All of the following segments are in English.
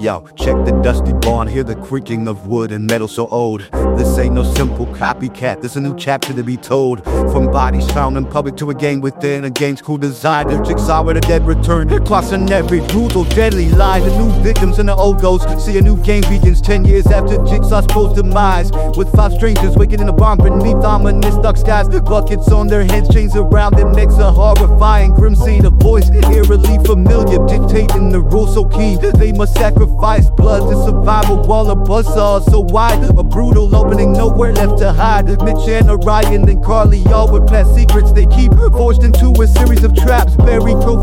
Yo, check the dusty barn, hear the creaking of wood and metal so old. This ain't no simple copycat, this a new chapter to be told. From bodies found in public to a game within a game's cool design. The jigsaw where the dead return, crossing every brutal, deadly line. The new victims and the old ghosts see a new game begins 10 years after Jigsaw's post demise. With five strangers waking in a barn beneath ominous dark skies. Buckets on their heads, chains around their necks, a horrifying grim scene. A voice eerily familiar, dictating the rules so keen. They must sacrifice blood to survive a wall of buzzsaws so wide. A brutal opening, nowhere left to hide. Mitch and Orion and Carly all with past secrets they keep. Forced into a series of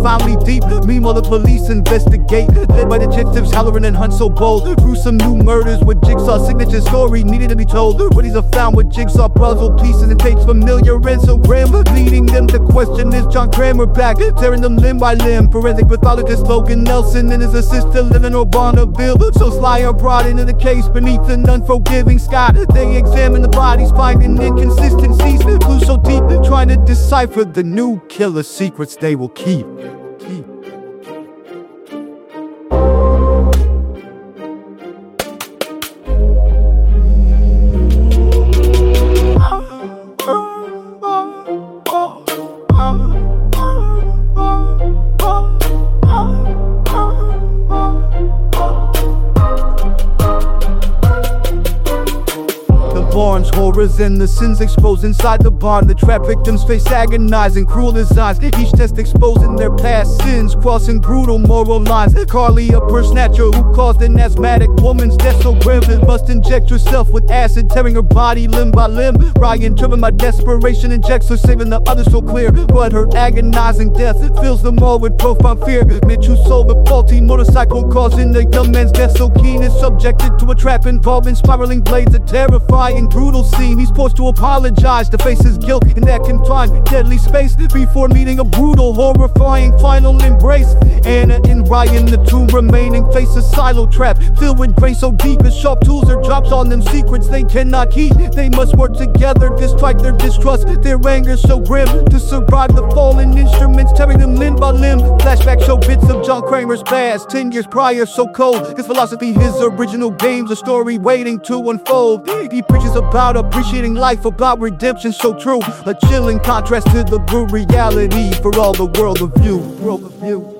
profoundly deep. Meanwhile, the police investigate. Led by detectives Halloran and Hunt so bold. Gruesome new murders with Jigsaw signature story needed to be told. Bodies are found with Jigsaw puzzle pieces and tapes familiar and so grim. Leading them to question is John Kramer back, tearing them limb by limb. Forensic pathologist Logan Nelson and his assistant Eleanor Bonneville. So Sly are brought into the case beneath an unforgiving sky. They examine the bodies, finding inconsistencies. Clues so deep, trying to decipher the new killer secrets they will keep. Barns, horrors and the sins exposed inside the barn. The trap victims face agonizing, cruel designs. Each test exposing their past sins, crossing brutal moral lines. Carly, a purse snatcher who caused an asthmatic woman's death so grim, must inject herself with acid, tearing her body limb by limb. Ryan, driven by desperation, injects her, saving the others so clear. But her agonizing death fills them all with profound fear. Mitchell sold a faulty motorcycle, causing the young man's death so keen is subjected to a trap involving spiraling blades, a terrifying brutal scene. He's forced to apologize to face his guilt in that confined, deadly space before meeting a brutal, horrifying final embrace. Anna and Ryan, the two remaining, face a silo trap filled with grain so deep as sharp tools are drops on them. Secrets they cannot keep. They must work together to strike their distrust, their anger so grim to survive the fallen instruments, tearing them limb by limb. Flashback show bits of John Kramer's past, ten years prior, so cold. His philosophy, his original games, a story waiting to unfold. He preaches about appreciating life, about redemption, so true. A chilling contrast to the brutal reality for all the world of view. World of view.